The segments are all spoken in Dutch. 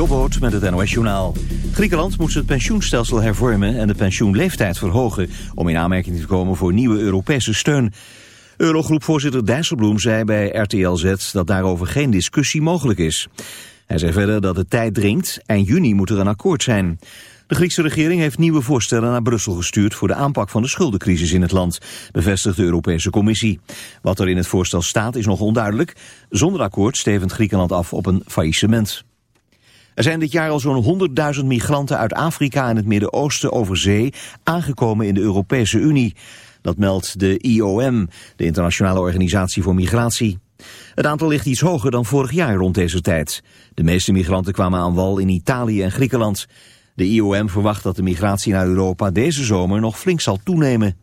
Jobboot met het NOS Journaal. Griekenland moet het pensioenstelsel hervormen en de pensioenleeftijd verhogen... om in aanmerking te komen voor nieuwe Europese steun. Eurogroepvoorzitter Dijsselbloem zei bij RTL Z dat daarover geen discussie mogelijk is. Hij zei verder dat de tijd dringt en juni moet er een akkoord zijn. De Griekse regering heeft nieuwe voorstellen naar Brussel gestuurd voor de aanpak van de schuldencrisis in het land, bevestigt de Europese Commissie. Wat er in het voorstel staat is nog onduidelijk. Zonder akkoord stevend Griekenland af op een faillissement. Er zijn dit jaar al zo'n 100.000 migranten uit Afrika en het Midden-Oosten over zee aangekomen in de Europese Unie. Dat meldt de IOM, de Internationale Organisatie voor Migratie. Het aantal ligt iets hoger dan vorig jaar rond deze tijd. De meeste migranten kwamen aan wal in Italië en Griekenland. De IOM verwacht dat de migratie naar Europa deze zomer nog flink zal toenemen.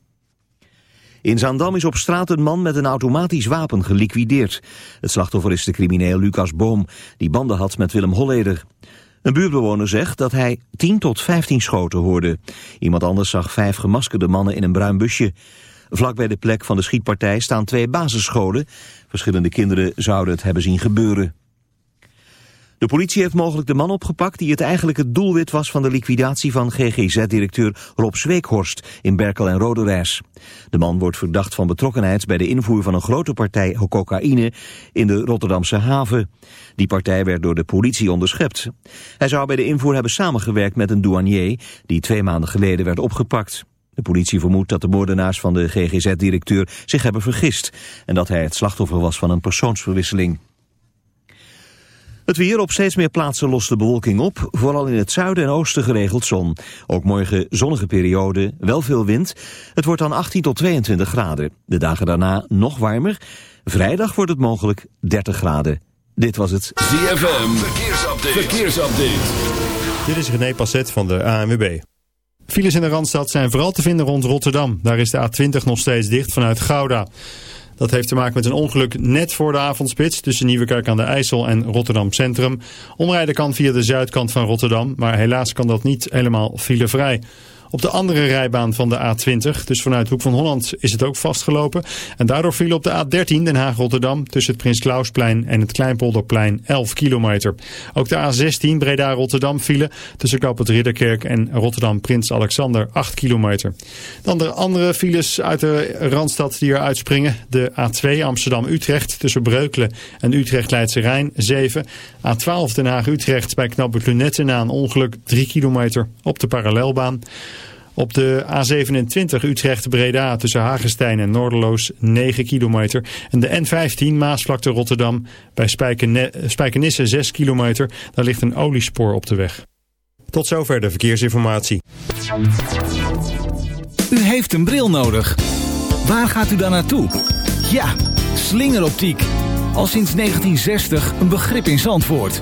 In Zaandam is op straat een man met een automatisch wapen geliquideerd. Het slachtoffer is de crimineel Lucas Boom, die banden had met Willem Holleder. Een buurtbewoner zegt dat hij 10 tot 15 schoten hoorde. Iemand anders zag vijf gemaskerde mannen in een bruin busje. Vlak bij de plek van de schietpartij staan twee basisscholen. Verschillende kinderen zouden het hebben zien gebeuren. De politie heeft mogelijk de man opgepakt die het eigenlijke doelwit was van de liquidatie van GGZ-directeur Rob Zweekhorst in Berkel en Roderijs. De man wordt verdacht van betrokkenheid bij de invoer van een grote partij cocaïne in de Rotterdamse haven. Die partij werd door de politie onderschept. Hij zou bij de invoer hebben samengewerkt met een douanier die twee maanden geleden werd opgepakt. De politie vermoedt dat de moordenaars van de GGZ-directeur zich hebben vergist en dat hij het slachtoffer was van een persoonsverwisseling. Het weer op steeds meer plaatsen lost de bewolking op. Vooral in het zuiden en oosten geregeld zon. Ook morgen zonnige periode, wel veel wind. Het wordt dan 18 tot 22 graden. De dagen daarna nog warmer. Vrijdag wordt het mogelijk 30 graden. Dit was het ZFM. Verkeersupdate. Verkeersupdate. Dit is René Passet van de ANWB. Files in de Randstad zijn vooral te vinden rond Rotterdam. Daar is de A20 nog steeds dicht vanuit Gouda. Dat heeft te maken met een ongeluk net voor de avondspits tussen Nieuwekerk aan de IJssel en Rotterdam Centrum. Omrijden kan via de zuidkant van Rotterdam, maar helaas kan dat niet helemaal filevrij. Op de andere rijbaan van de A20, dus vanuit Hoek van Holland, is het ook vastgelopen. En daardoor viel op de A13 Den Haag-Rotterdam tussen het Prins Klausplein en het Kleinpolderplein 11 kilometer. Ook de A16 Breda-Rotterdam vielen tussen het Ridderkerk en Rotterdam-Prins Alexander 8 kilometer. Dan de andere files uit de Randstad die er uitspringen. De A2 Amsterdam-Utrecht tussen Breukelen en Utrecht-Leidse Rijn 7. A12 Den Haag-Utrecht bij Knappert Lunette na een ongeluk 3 kilometer op de parallelbaan. Op de A27 Utrecht-Breda tussen Hagestein en Noorderloos 9 kilometer. En de N15 Maasvlakte Rotterdam bij Spijkenisse 6 kilometer. Daar ligt een oliespoor op de weg. Tot zover de verkeersinformatie. U heeft een bril nodig. Waar gaat u dan naartoe? Ja, slingeroptiek. Al sinds 1960 een begrip in Zandvoort.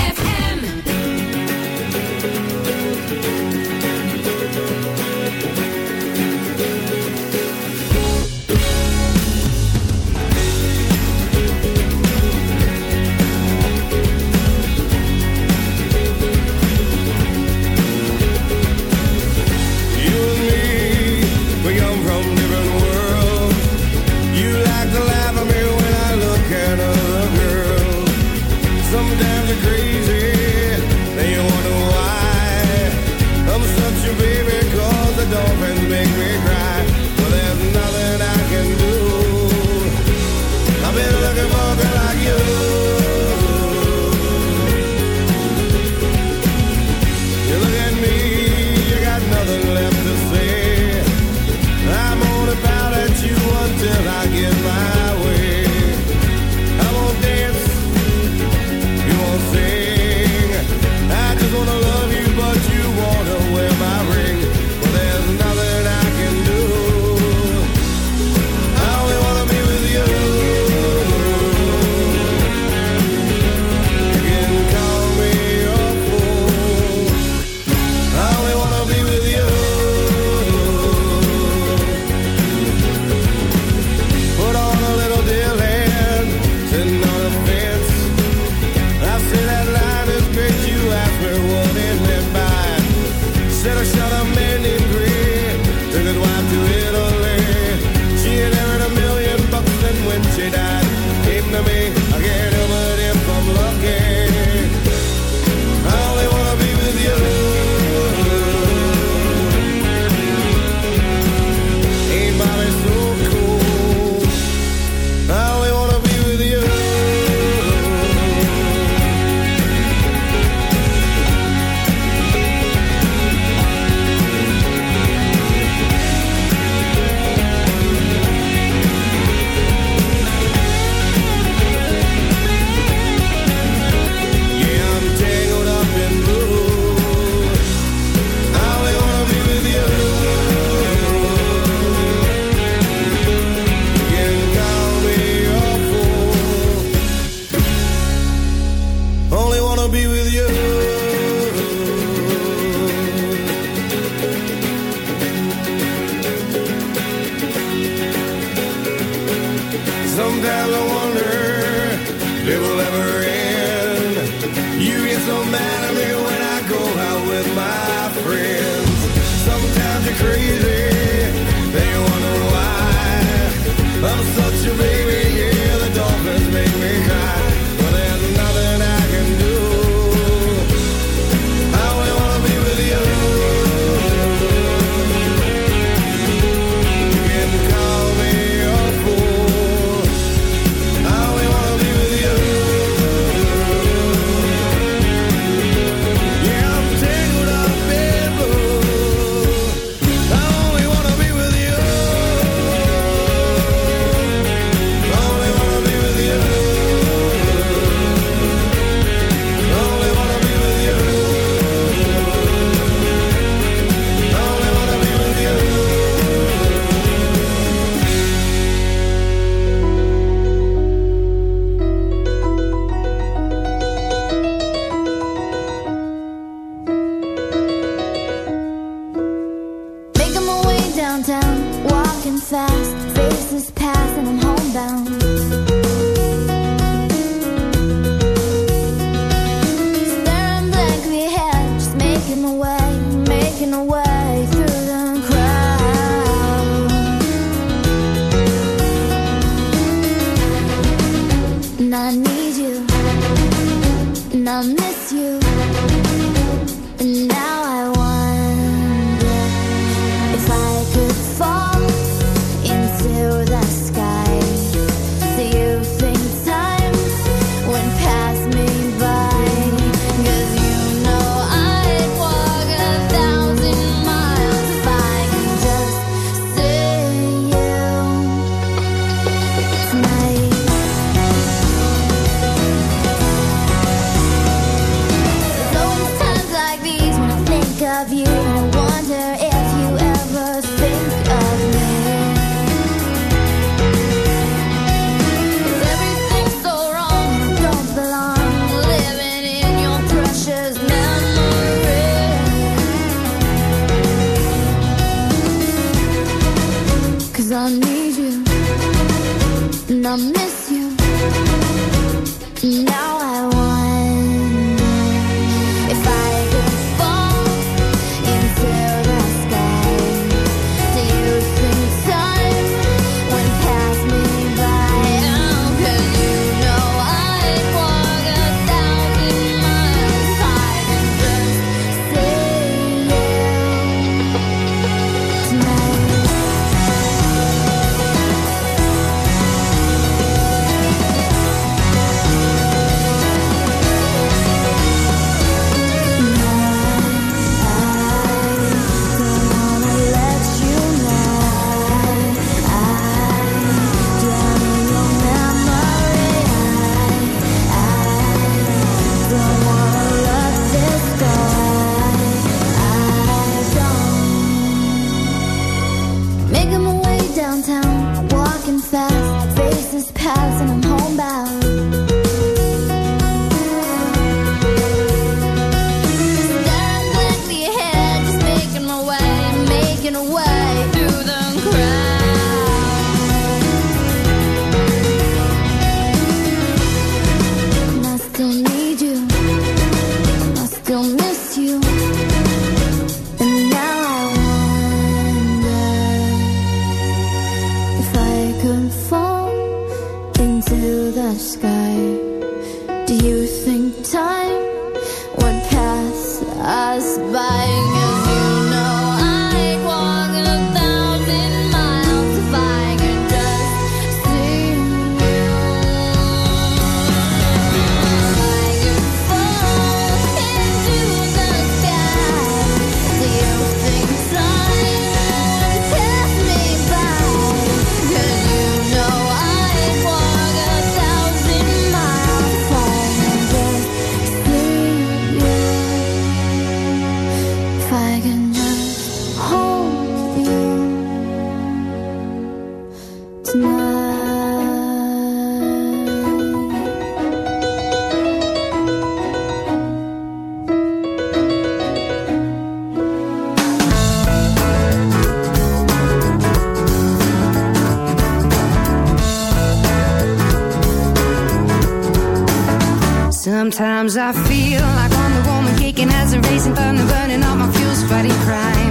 Sometimes I feel like I'm the woman kicking as a racing thunder burning all my fuels fighting crime.